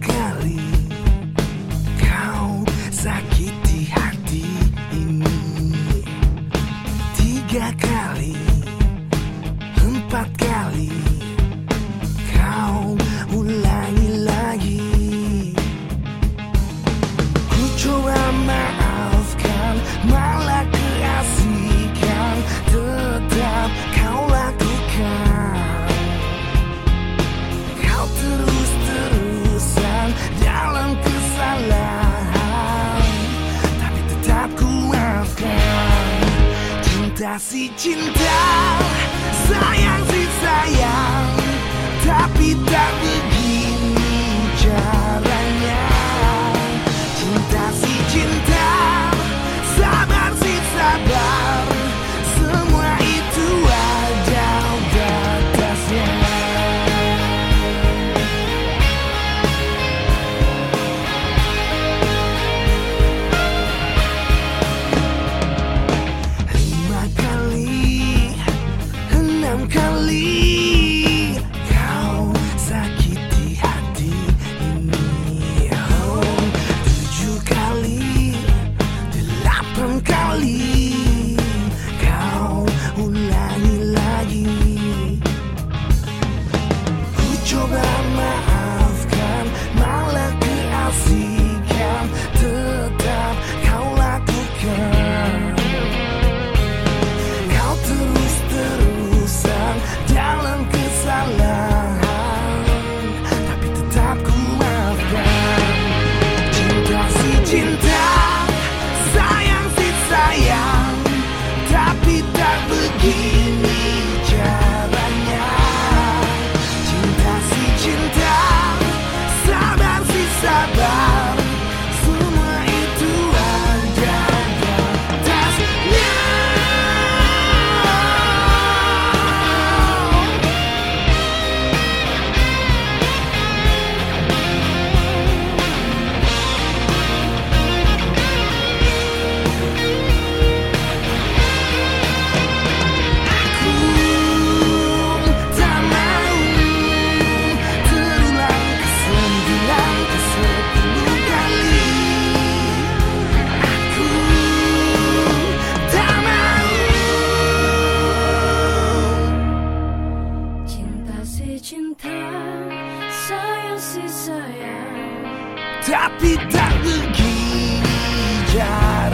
kali kau sakiti hati ini. Tiga kali empat kali kau kasih cinta, sayang si sayang, tapi tak begitu. cinta sayang si sayang tapi tak begini jarak